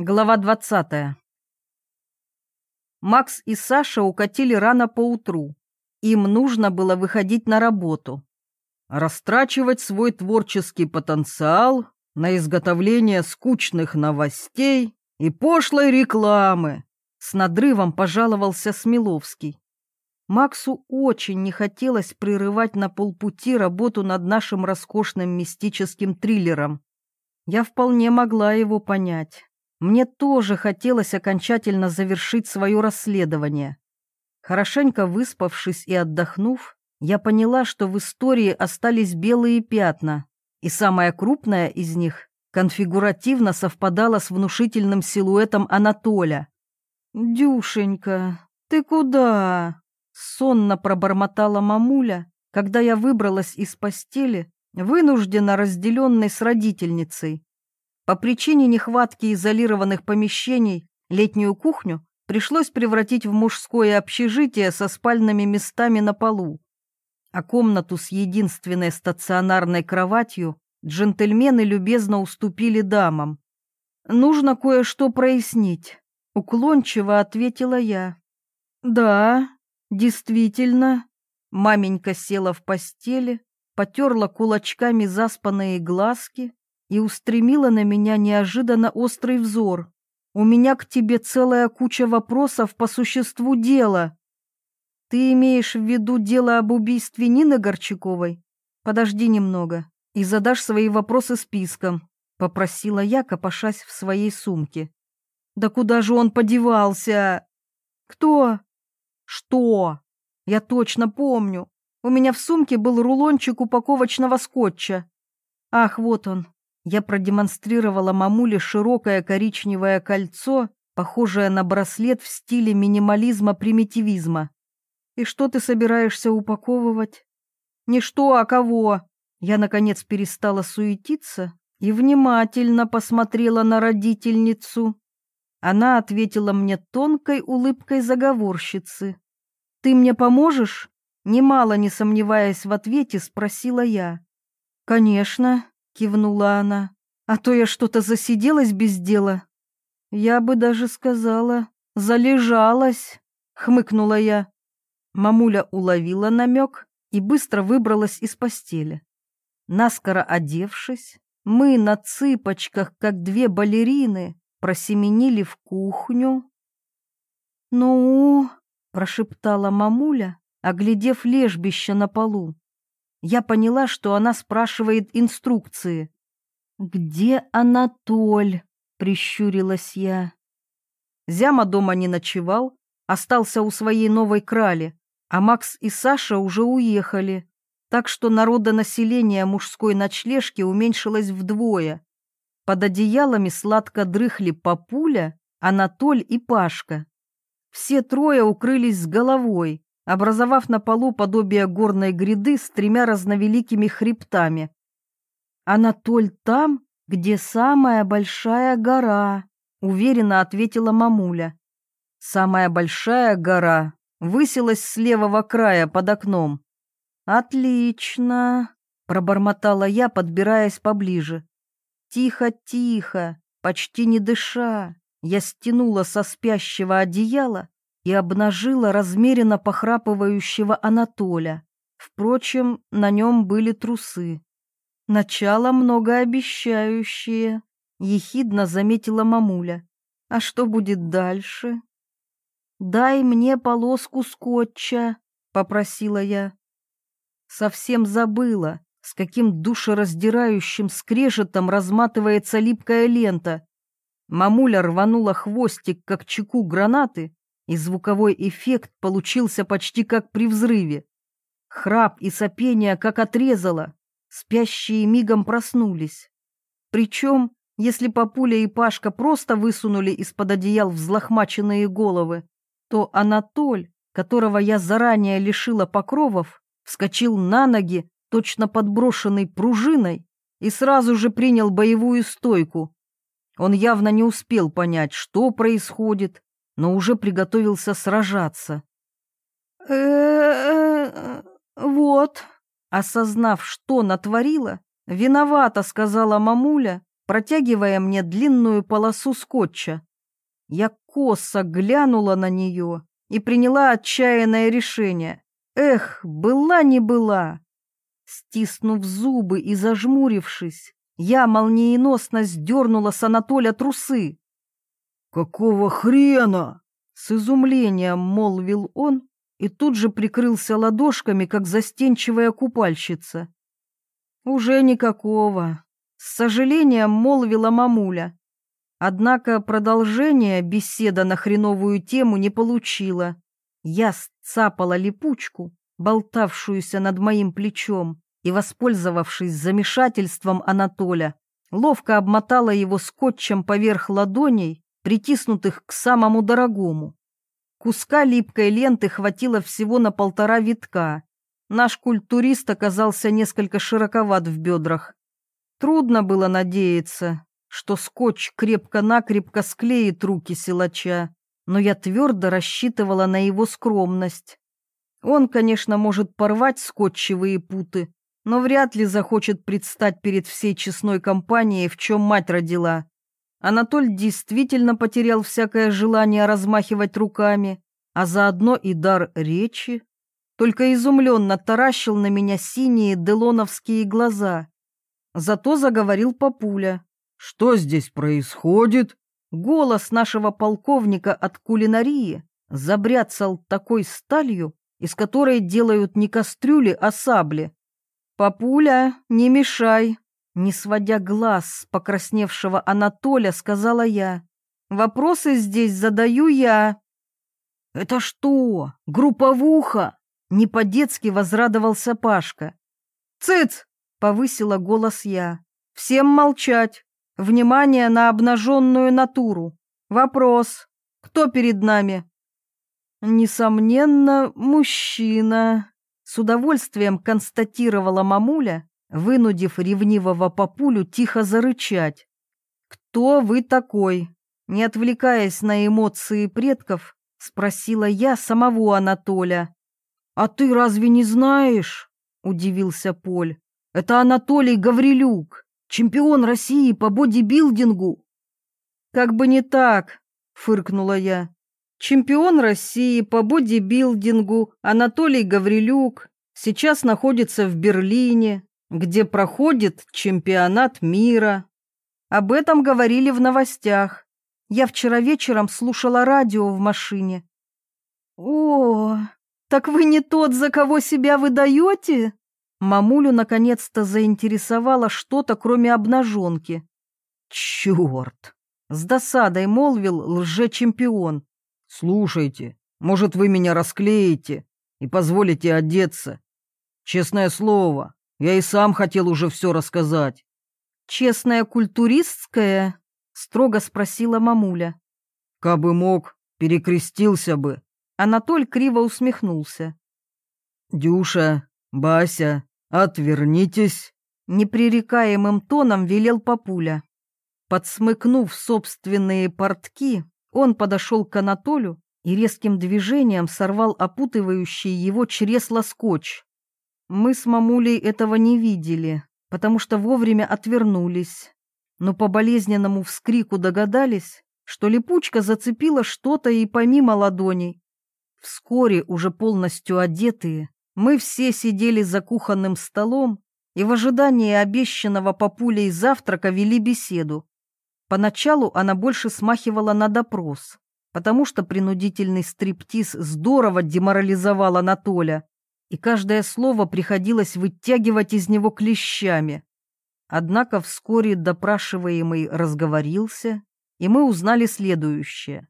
Глава двадцатая. Макс и Саша укатили рано поутру. Им нужно было выходить на работу. Растрачивать свой творческий потенциал на изготовление скучных новостей и пошлой рекламы, с надрывом пожаловался Смеловский. Максу очень не хотелось прерывать на полпути работу над нашим роскошным мистическим триллером. Я вполне могла его понять. Мне тоже хотелось окончательно завершить свое расследование. Хорошенько выспавшись и отдохнув, я поняла, что в истории остались белые пятна, и самое крупное из них конфигуративно совпадало с внушительным силуэтом Анатоля. «Дюшенька, ты куда?» — сонно пробормотала мамуля, когда я выбралась из постели, вынужденно разделенной с родительницей. По причине нехватки изолированных помещений летнюю кухню пришлось превратить в мужское общежитие со спальными местами на полу. А комнату с единственной стационарной кроватью джентльмены любезно уступили дамам. «Нужно кое-что прояснить», — уклончиво ответила я. «Да, действительно». Маменька села в постели, потерла кулачками заспанные глазки и устремила на меня неожиданно острый взор. «У меня к тебе целая куча вопросов по существу дела». «Ты имеешь в виду дело об убийстве Нины Горчаковой? Подожди немного и задашь свои вопросы списком», — попросила я, копошась в своей сумке. «Да куда же он подевался?» «Кто?» «Что?» «Я точно помню. У меня в сумке был рулончик упаковочного скотча. Ах, вот он, я продемонстрировала мамуле широкое коричневое кольцо, похожее на браслет в стиле минимализма-примитивизма. «И что ты собираешься упаковывать?» «Не что, а кого?» Я, наконец, перестала суетиться и внимательно посмотрела на родительницу. Она ответила мне тонкой улыбкой заговорщицы. «Ты мне поможешь?» Немало не сомневаясь в ответе, спросила я. «Конечно», кивнула она. А то я что-то засиделась без дела. Я бы даже сказала, залежалась, хмыкнула я. Мамуля уловила намек и быстро выбралась из постели. Наскоро одевшись, мы на цыпочках, как две балерины, просеменили в кухню. «Ну?» — прошептала мамуля, оглядев лежбище на полу я поняла, что она спрашивает инструкции. «Где Анатоль?» — прищурилась я. Зяма дома не ночевал, остался у своей новой крали, а Макс и Саша уже уехали, так что народонаселение мужской ночлежки уменьшилось вдвое. Под одеялами сладко дрыхли Папуля, Анатоль и Пашка. Все трое укрылись с головой, образовав на полу подобие горной гряды с тремя разновеликими хребтами. «Анатоль там, где самая большая гора», — уверенно ответила мамуля. «Самая большая гора высилась с левого края под окном». «Отлично», — пробормотала я, подбираясь поближе. «Тихо, тихо, почти не дыша, я стянула со спящего одеяла и обнажила размеренно похрапывающего Анатоля. Впрочем, на нем были трусы. Начало многообещающее, ехидно заметила мамуля. А что будет дальше? Дай мне полоску скотча, попросила я. Совсем забыла, с каким душераздирающим скрежетом разматывается липкая лента. Мамуля рванула хвостик, как чеку гранаты, и звуковой эффект получился почти как при взрыве. Храп и сопение как отрезало, спящие мигом проснулись. Причем, если Папуля и Пашка просто высунули из-под одеял взлохмаченные головы, то Анатоль, которого я заранее лишила покровов, вскочил на ноги, точно подброшенный пружиной, и сразу же принял боевую стойку. Он явно не успел понять, что происходит, но уже приготовился сражаться. «Вот», осознав, что натворила, виновата, сказала мамуля, протягивая мне длинную полосу скотча. Я косо глянула на нее и приняла отчаянное решение. Эх, была не была. Стиснув зубы и зажмурившись, я молниеносно сдернула с Анатоля трусы. «Какого хрена?» — с изумлением молвил он и тут же прикрылся ладошками, как застенчивая купальщица. «Уже никакого», — с сожалением молвила мамуля. Однако продолжение беседа на хреновую тему не получила. Я сцапала липучку, болтавшуюся над моим плечом, и, воспользовавшись замешательством Анатоля, ловко обмотала его скотчем поверх ладоней, притиснутых к самому дорогому. Куска липкой ленты хватило всего на полтора витка. Наш культурист оказался несколько широковат в бедрах. Трудно было надеяться, что скотч крепко-накрепко склеит руки силача, но я твердо рассчитывала на его скромность. Он, конечно, может порвать скотчевые путы, но вряд ли захочет предстать перед всей честной компанией, в чем мать родила. Анатоль действительно потерял всякое желание размахивать руками, а заодно и дар речи. Только изумленно таращил на меня синие делоновские глаза. Зато заговорил папуля. Что здесь происходит? Голос нашего полковника от кулинарии забряцал такой сталью, из которой делают не кастрюли, а сабли. «Папуля, не мешай!» Не сводя глаз с покрасневшего Анатоля, сказала я. «Вопросы здесь задаю я». «Это что, групповуха?» Не по-детски возрадовался Пашка. «Цыц!» — повысила голос я. «Всем молчать! Внимание на обнаженную натуру. Вопрос. Кто перед нами? Несомненно, мужчина. С удовольствием констатировала мамуля, вынудив ревнивого папулю тихо зарычать. «Кто вы такой?» Не отвлекаясь на эмоции предков, спросила я самого Анатоля. «А ты разве не знаешь?» — удивился Поль. «Это Анатолий Гаврилюк, Чемпион России по бодибилдингу. Как бы не так, фыркнула я. Чемпион России по бодибилдингу Анатолий Гаврилюк сейчас находится в Берлине, где проходит чемпионат мира. Об этом говорили в новостях. Я вчера вечером слушала радио в машине. О, так вы не тот, за кого себя выдаете? Мамулю наконец-то заинтересовало что-то, кроме обнаженки. «Черт!» — с досадой молвил лже-чемпион. «Слушайте, может, вы меня расклеите и позволите одеться? Честное слово, я и сам хотел уже все рассказать». «Честное культуристское?» — строго спросила мамуля. «Кабы мог, перекрестился бы». Анатоль криво усмехнулся. «Дюша, Бася, «Отвернитесь!» — непререкаемым тоном велел папуля. Подсмыкнув собственные портки, он подошел к Анатолю и резким движением сорвал опутывающий его чресло скотч. Мы с мамулей этого не видели, потому что вовремя отвернулись, но по болезненному вскрику догадались, что липучка зацепила что-то и помимо ладоней. Вскоре, уже полностью одетые, мы все сидели за кухонным столом и в ожидании обещанного папулей завтрака вели беседу. Поначалу она больше смахивала на допрос, потому что принудительный стриптиз здорово деморализовал Анатоля, и каждое слово приходилось вытягивать из него клещами. Однако вскоре допрашиваемый разговорился, и мы узнали следующее.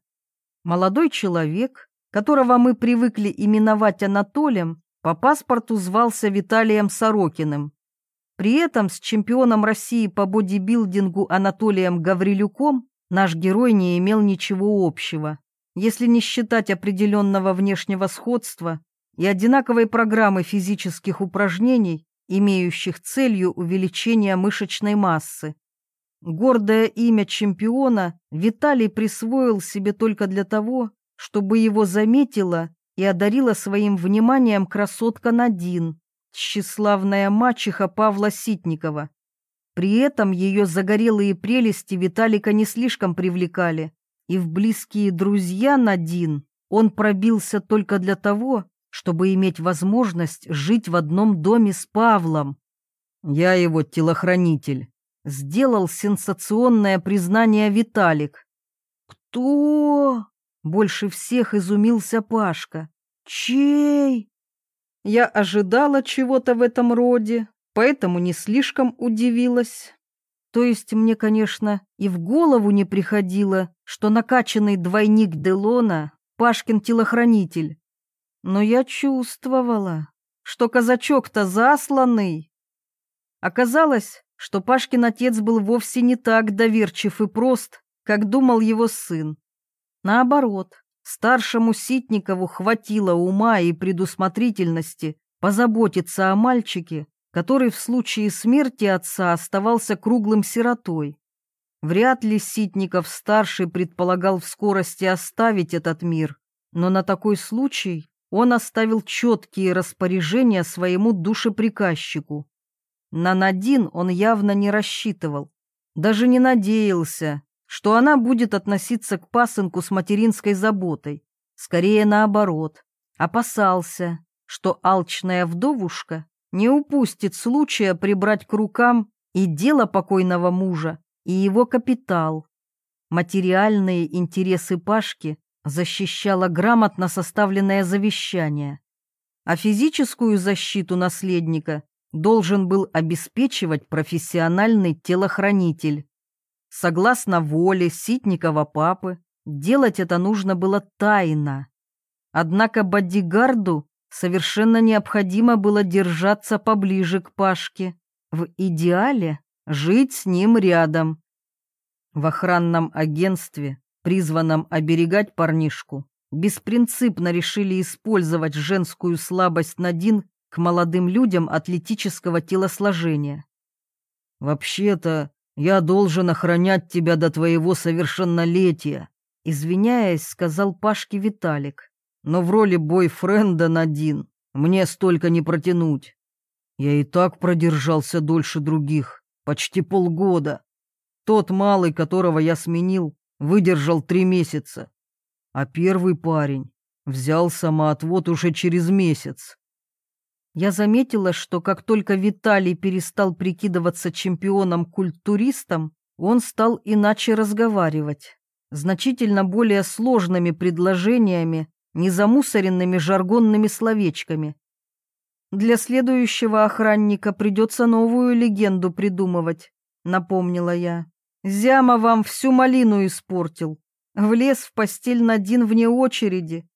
Молодой человек, которого мы привыкли именовать Анатолием, по паспорту звался Виталием Сорокиным. При этом с чемпионом России по бодибилдингу Анатолием Гаврилюком наш герой не имел ничего общего, если не считать определенного внешнего сходства и одинаковой программы физических упражнений, имеющих целью увеличение мышечной массы. Гордое имя чемпиона Виталий присвоил себе только для того, чтобы его заметила и одарила своим вниманием красотка Надин, тщеславная мачеха Павла Ситникова. При этом ее загорелые прелести Виталика не слишком привлекали, и в близкие друзья Надин он пробился только для того, чтобы иметь возможность жить в одном доме с Павлом. «Я его телохранитель», — сделал сенсационное признание Виталик. «Кто?» — больше всех изумился Пашка. «Чей?» Я ожидала чего-то в этом роде, поэтому не слишком удивилась. То есть мне, конечно, и в голову не приходило, что накачанный двойник Делона — Пашкин телохранитель. Но я чувствовала, что казачок-то засланный. Оказалось, что Пашкин отец был вовсе не так доверчив и прост, как думал его сын. Наоборот, старшему Ситникову хватило ума и предусмотрительности позаботиться о мальчике, который в случае смерти отца оставался круглым сиротой. Вряд ли Ситников-старший предполагал в скорости оставить этот мир, но на такой случай он оставил четкие распоряжения своему душеприказчику. На Надин он явно не рассчитывал, даже не надеялся, что она будет относиться к пасынку с материнской заботой. Скорее наоборот, опасался, что алчная вдовушка не упустит случая прибрать к рукам и дело покойного мужа, и его капитал. Материальные интересы Пашки защищало грамотно составленное завещание, а физическую защиту наследника должен был обеспечивать профессиональный телохранитель. Согласно воле Ситникова папы, делать это нужно было тайно. Однако бодигарду совершенно необходимо было держаться поближе к Пашке, в идеале жить с ним рядом. В охранном агентстве, призванном оберегать парнишку, беспринципно решили использовать женскую слабость Надин к молодым людям атлетического телосложения. «Вообще-то я должен охранять тебя до твоего совершеннолетия», извиняясь, сказал Пашке Виталик но в роли бойфренда Надин мне столько не протянуть. Я и так продержался дольше других, почти полгода. Тот малый, которого я сменил, выдержал три месяца. А первый парень взял самоотвод уже через месяц. Я заметила, что как только Виталий перестал прикидываться чемпионом-культуристом, он стал иначе разговаривать, значительно более сложными предложениями незамусоренными жаргонными словечками. Для следующего охранника придется новую легенду придумывать, напомнила я. Зяма вам всю малину испортил. Влез в постель Надин вне очереди.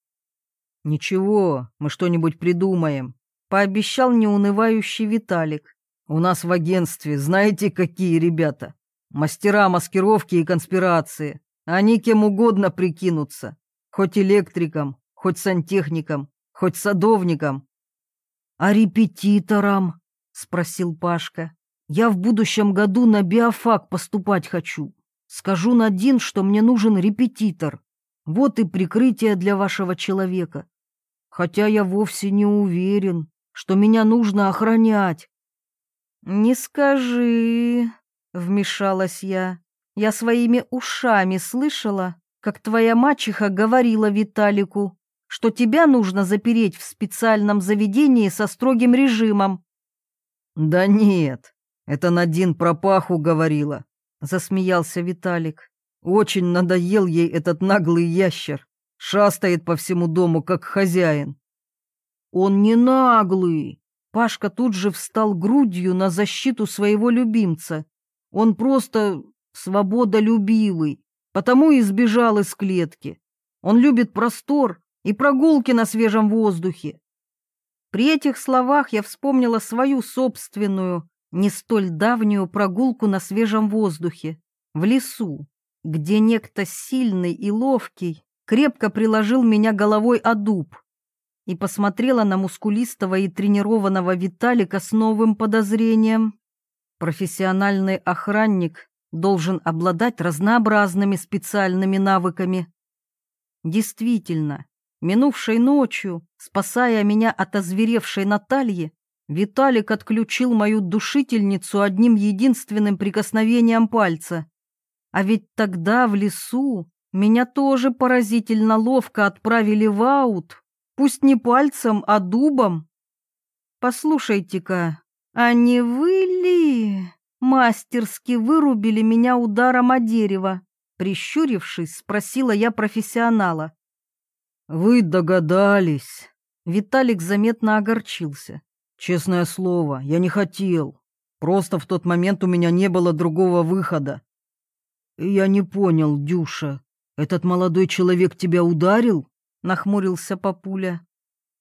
Ничего, мы что-нибудь придумаем, пообещал неунывающий Виталик. У нас в агентстве, знаете, какие ребята? Мастера маскировки и конспирации. Они кем угодно прикинутся. Хоть электриком, хоть сантехником, хоть садовником. — А репетитором? — спросил Пашка. — Я в будущем году на биофак поступать хочу. Скажу Надин, что мне нужен репетитор. Вот и прикрытие для вашего человека. Хотя я вовсе не уверен, что меня нужно охранять. — Не скажи, — вмешалась я. Я своими ушами слышала, как твоя мачеха говорила Виталику, что тебя нужно запереть в специальном заведении со строгим режимом. Да нет, это Надин про паху говорила, засмеялся Виталик. Очень надоел ей этот наглый ящер. Шастает по всему дому, как хозяин. Он не наглый. Пашка тут же встал грудью на защиту своего любимца. Он просто свободолюбивый, потому и сбежал из клетки. Он любит простор и прогулки на свежем воздухе. При этих словах я вспомнила свою собственную, не столь давнюю прогулку на свежем воздухе, в лесу, где некто сильный и ловкий крепко приложил меня головой о дуб и посмотрела на мускулистого и тренированного Виталика с новым подозрением. Профессиональный охранник должен обладать разнообразными специальными навыками. Действительно, Минувшей ночью, спасая меня от озверевшей Натальи, Виталик отключил мою душительницу одним единственным прикосновением пальца. А ведь тогда в лесу меня тоже поразительно ловко отправили в аут, пусть не пальцем, а дубом. Послушайте-ка, а не вы ли мастерски вырубили меня ударом о дерево? Прищурившись, спросила я профессионала. «Вы догадались». Виталик заметно огорчился. Честное слово, я не хотел. Просто в тот момент у меня не было другого выхода. Я не понял, Дюша, этот молодой человек тебя ударил? Нахмурился папуля.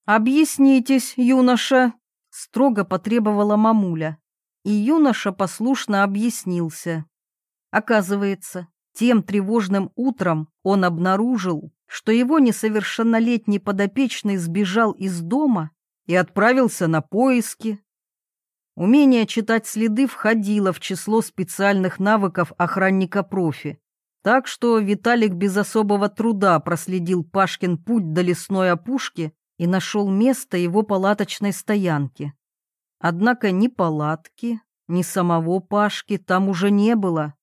Объяснитесь, юноша, строго потребовала мамуля. И юноша послушно объяснился. Оказывается, тем тревожным утром он обнаружил, что его несовершеннолетний подопечный сбежал из дома и отправился на поиски. Умение читать следы входило в число специальных навыков охранника-профи, так что Виталик без особого труда проследил Пашкин путь до лесной опушки и нашел место его палаточной стоянки. Однако ни палатки, ни самого Пашки там уже не было.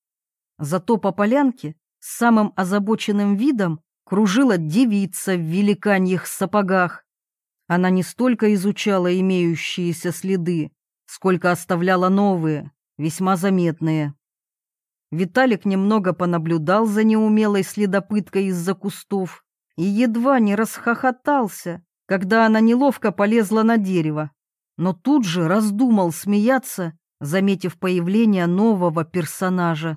Зато по полянке с самым озабоченным видом кружила девица в великаньих сапогах она не столько изучала имеющиеся следы, сколько оставляла новые, весьма заметные. Виталик немного понаблюдал за неумелой следопыткой из-за кустов и едва не расхохотался, когда она неловко полезла на дерево, но тут же раздумал смеяться, заметив появление нового персонажа.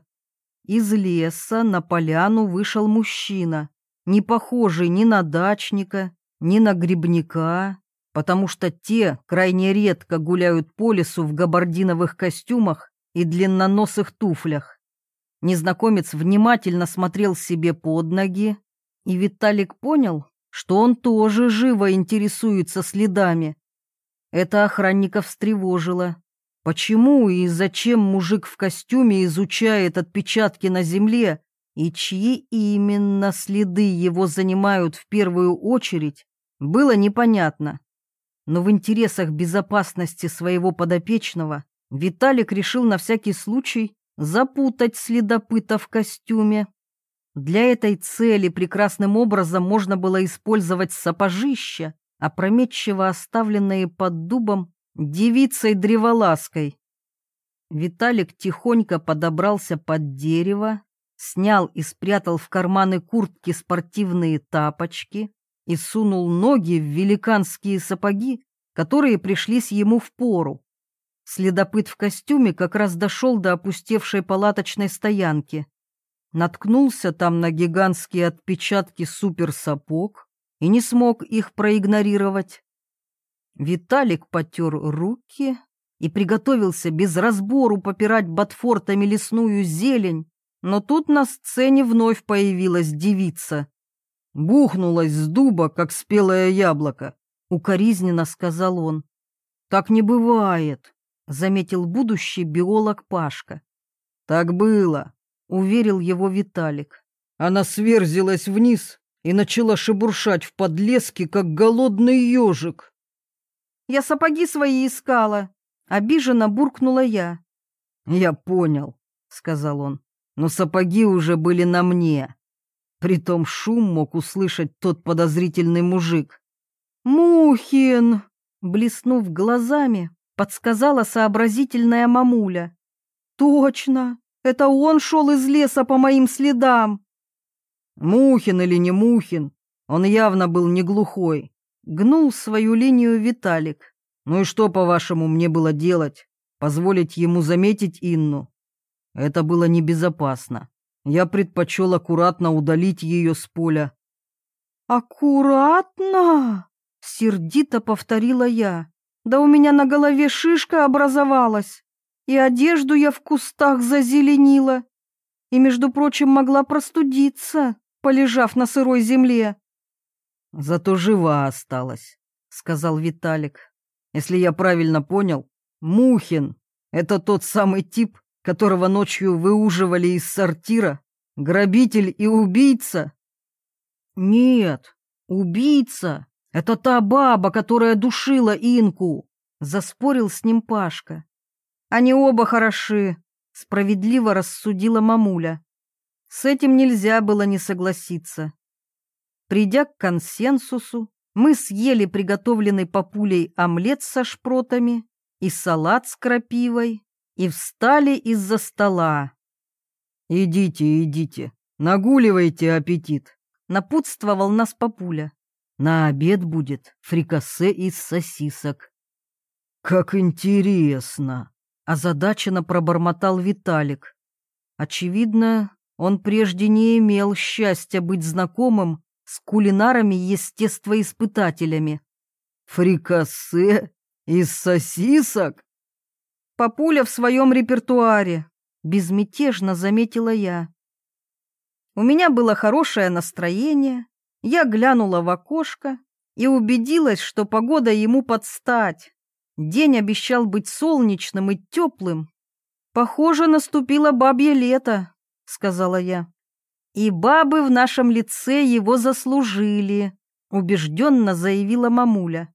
Из леса на поляну вышел мужчина, не похожий ни на дачника, ни на грибника, потому что те крайне редко гуляют по лесу в габардиновых костюмах и длинноносых туфлях. Незнакомец внимательно смотрел себе под ноги, и Виталик понял, что он тоже живо интересуется следами. Это охранника встревожило. Почему и зачем мужик в костюме изучает отпечатки на земле, и чьи именно следы его занимают в первую очередь, было непонятно. Но в интересах безопасности своего подопечного Виталик решил на всякий случай запутать следопыта в костюме. Для этой цели прекрасным образом можно было использовать сапожища, опрометчиво оставленные под дубом девицей-древолаской. Виталик тихонько подобрался под дерево, снял и спрятал в карманы куртки спортивные тапочки, и сунул ноги в великанские сапоги, которые пришлись ему в пору. Следопыт в костюме как раз дошел до опустевшей палаточной стоянки. Наткнулся там на гигантские отпечатки суперсапог и не смог их проигнорировать. Виталик потер руки и приготовился без разбору попирать ботфортами лесную зелень, но тут на сцене вновь появилась девица Бухнулась с дуба, как спелое яблоко, укоризненно сказал он. Так не бывает, заметил будущий биолог Пашка. Так было, уверил его Виталик. Она сверзилась вниз и начала шебуршать в подлеске, как голодный ежик. Я сапоги свои искала, обиженно буркнула я. Я понял, сказал он, но сапоги уже были на мне. Притом шум мог услышать тот подозрительный мужик. «Мухин!» — блеснув глазами, подсказала сообразительная мамуля. «Точно! Это он шел из леса по моим следам!» «Мухин или не Мухин, он явно был не глухой», — гнул свою линию Виталик. «Ну и что, по-вашему, мне было делать? Позволить ему заметить Инну?» Это было небезопасно. Я предпочел аккуратно удалить ее с поля. «Аккуратно?» — сердито повторила я. «Да у меня на голове шишка образовалась, и одежду я в кустах зазеленила, и, между прочим, могла простудиться, полежав на сырой земле». «Зато жива осталась», — сказал Виталик. «Если я правильно понял, Мухин — это тот самый тип, которого ночью выуживали из сортира? Грабитель и убийца? Нет, убийца — это та баба, которая душила Инку, заспорил с ним Пашка. Они оба хороши, справедливо рассудила мамуля. С этим нельзя было не согласиться. Придя к консенсусу, мы съели приготовленный папулей омлет со шпротами и салат с крапивой и встали из-за стола. «Идите, идите, нагуливайте аппетит», — напутствовал нас папуля. «На обед будет фрикасе из сосисок». «Как интересно!» — озадаченно пробормотал Виталик. Очевидно, он прежде не имел счастья быть знакомым с кулинарами-естествоиспытателями. «Фрикасе из сосисок?» «Папуля в своем репертуаре», — безмятежно заметила я. У меня было хорошее настроение, я глянула в окошко и убедилась, что погода ему подстать. День обещал быть солнечным и теплым. «Похоже, наступило бабье лето», — сказала я. «И бабы в нашем лице его заслужили», — убежденно заявила мамуля.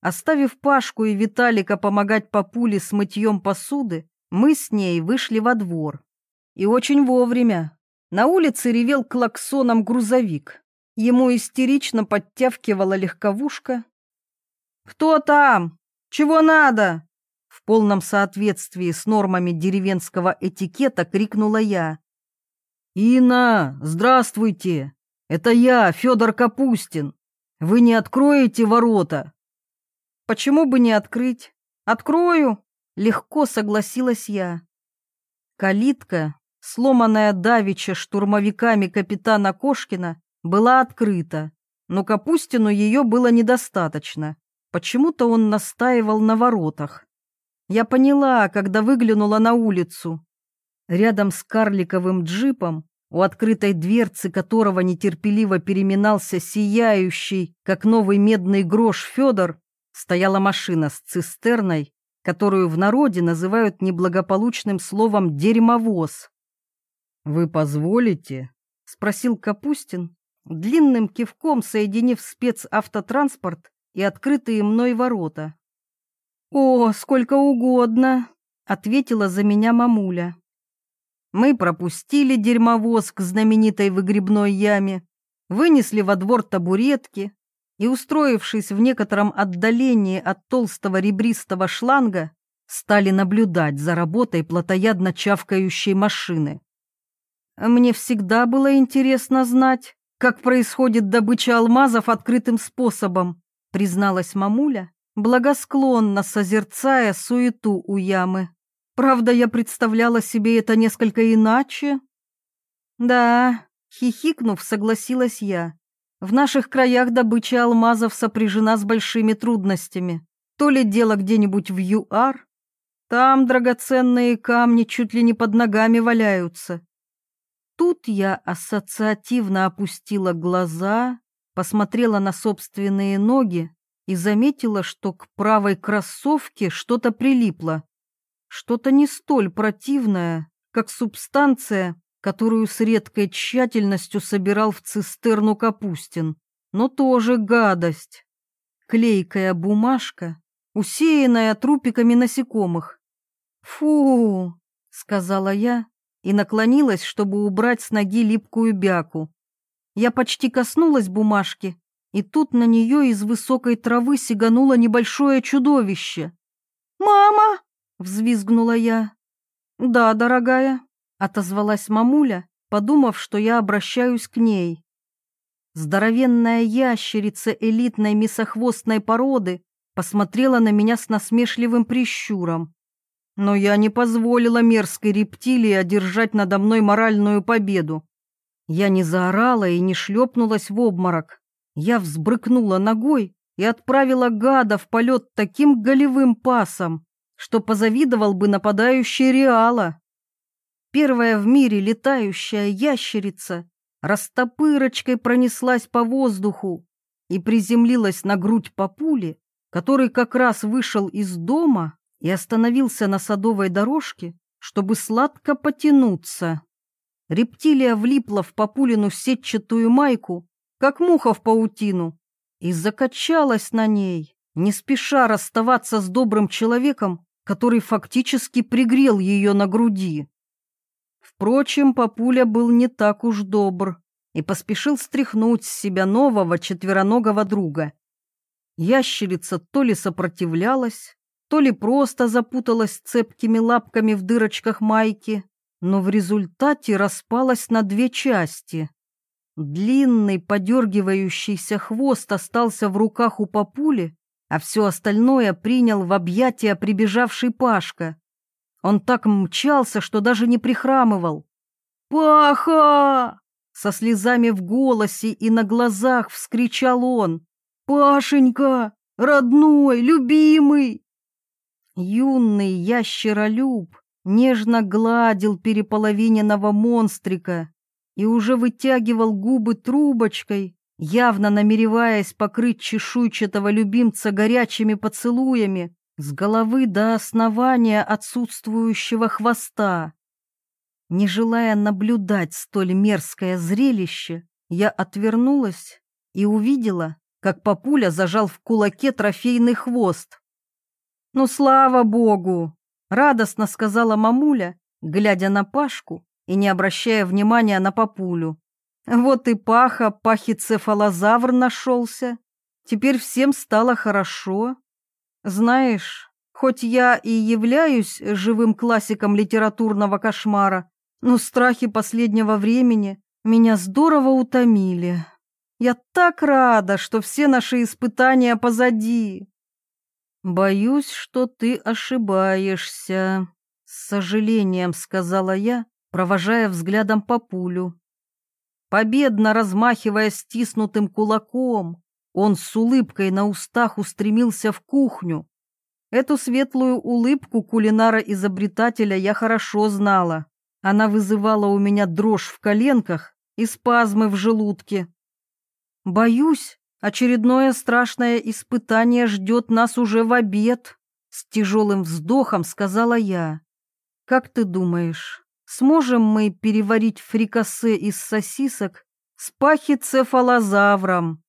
Оставив Пашку и Виталика помогать папуле с мытьем посуды, мы с ней вышли во двор. И очень вовремя. На улице ревел клаксоном грузовик. Ему истерично подтявкивала легковушка. «Кто там?» Чего надо?» В полном соответствии с нормами деревенского этикета крикнула я. «Инна, здравствуйте! Это я, Федор Капустин. Вы не откроете ворота?» «Почему бы не открыть? Открою!» Легко согласилась я. Калитка, сломанная давича штурмовиками капитана Кошкина, была открыта, но Капустину ее было недостаточно. Почему-то он настаивал на воротах. Я поняла, когда выглянула на улицу. Рядом с карликовым джипом, у открытой дверцы которого нетерпеливо переминался сияющий, как новый медный грош Федор, стояла машина с цистерной, которую в народе называют неблагополучным словом «дерьмовоз». «Вы позволите?» — спросил Капустин, длинным кивком соединив спецавтотранспорт и открытые мной ворота. «О, сколько угодно!» — ответила за меня мамуля. Мы пропустили дерьмовоз к знаменитой выгребной яме, вынесли во двор табуретки и, устроившись в некотором отдалении от толстого ребристого шланга, стали наблюдать за работой плотоядно чавкающей машины. Мне всегда было интересно знать, как происходит добыча алмазов открытым способом, призналась мамуля, благосклонно созерцая суету у ямы. Правда, я представляла себе это несколько иначе. Да, хихикнув, согласилась я. В наших краях добыча алмазов сопряжена с большими трудностями. То ли дело где-нибудь в ЮАР, там драгоценные камни чуть ли не под ногами валяются. Тут я ассоциативно опустила глаза посмотрела на собственные ноги и заметила, что к правой кроссовке что-то прилипло. Что-то не столь противное, как субстанция, которую с редкой тщательностью собирал в цистерну Капустин, но тоже гадость. Клейкая бумажка, усеянная трупиками насекомых. «Фу!» — сказала я и наклонилась, чтобы убрать с ноги липкую бяку. Я почти коснулась бумажки, и тут на нее из высокой травы сигануло небольшое чудовище. «Мама!» — взвизгнула я. «Да, дорогая», — отозвалась мамуля, подумав, что я обращаюсь к ней. Здоровенная ящерица элитной мясохвостной породы посмотрела на меня с насмешливым прищуром. Но я не позволила мерзкой рептилии одержать надо мной моральную победу. Я не заорала и не шлепнулась в обморок. Я взбрыкнула ногой и отправила гада в полет таким голевым пасом, что позавидовал бы нападающий Реала. Первая в мире летающая ящерица растопырочкой пронеслась по воздуху и приземлилась на грудь папули, который как раз вышел из дома и остановился на садовой дорожке, чтобы сладко потянуться. Рептилия влипла в Папулину сетчатую майку, как муха в паутину, и закачалась на ней, не спеша расставаться с добрым человеком, который фактически пригрел ее на груди. Впрочем, папуля был не так уж добр и поспешил стряхнуть с себя нового четвероногого друга. Ящерица то ли сопротивлялась, то ли просто запуталась цепкими лапками в дырочках майки, но в результате распалась на две части. Длинный подергивающийся хвост остался в руках у папули, а все остальное принял в объятия прибежавший Пашка. Он так мчался, что даже не прихрамывал. «Паха!» Со слезами в голосе и на глазах вскричал он. «Пашенька! Родной, любимый!» Юный ящеролюб нежно гладил переполовиненного монстрика и уже вытягивал губы трубочкой, явно намереваясь покрыть чешуйчатого любимца горячими поцелуями с головы до основания отсутствующего хвоста. Не желая наблюдать столь мерзкое зрелище, я отвернулась и увидела, как папуля зажал в кулаке трофейный хвост. «Ну, слава богу!» — радостно сказала мамуля, глядя на Пашку и не обращая внимания на папулю. Вот и паха, пахицефалозавр нашелся. Теперь всем стало хорошо. Знаешь, хоть я и являюсь живым классиком литературного кошмара, но страхи последнего времени меня здорово утомили. Я так рада, что все наши испытания позади. Боюсь, что ты ошибаешься, с сожалением сказала я, провожая взглядом папулю. Победно размахивая стиснутым кулаком, он с улыбкой на устах устремился в кухню. Эту светлую улыбку кулинара-изобретателя я хорошо знала. Она вызывала у меня дрожь в коленках и спазмы в желудке. «Боюсь, очередное страшное испытание ждет нас уже в обед», с тяжелым вздохом сказала я. «Как ты думаешь, Сможем мы переварить фрикасе из сосисок с пахицефалозавром?